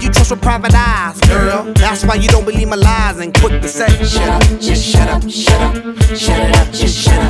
You trust with private eyes, girl? That's why you don't believe my lies and quick to say, shut up, just shut up, shut up, shut it up, just shut up.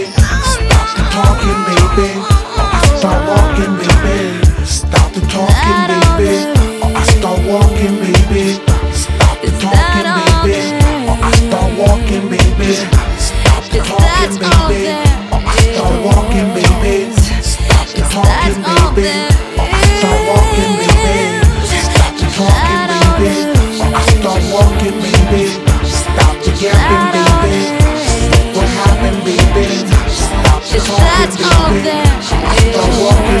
talking, baby. I start walking, baby. Stop talking, baby. I start walking, baby. Stop talking, baby. I start walking, baby. Stop talking, baby. I start walking, baby. Stop talking, baby. I start walking, baby. Stop yapping, baby. What happened, baby? Stop talking, baby. I start walking,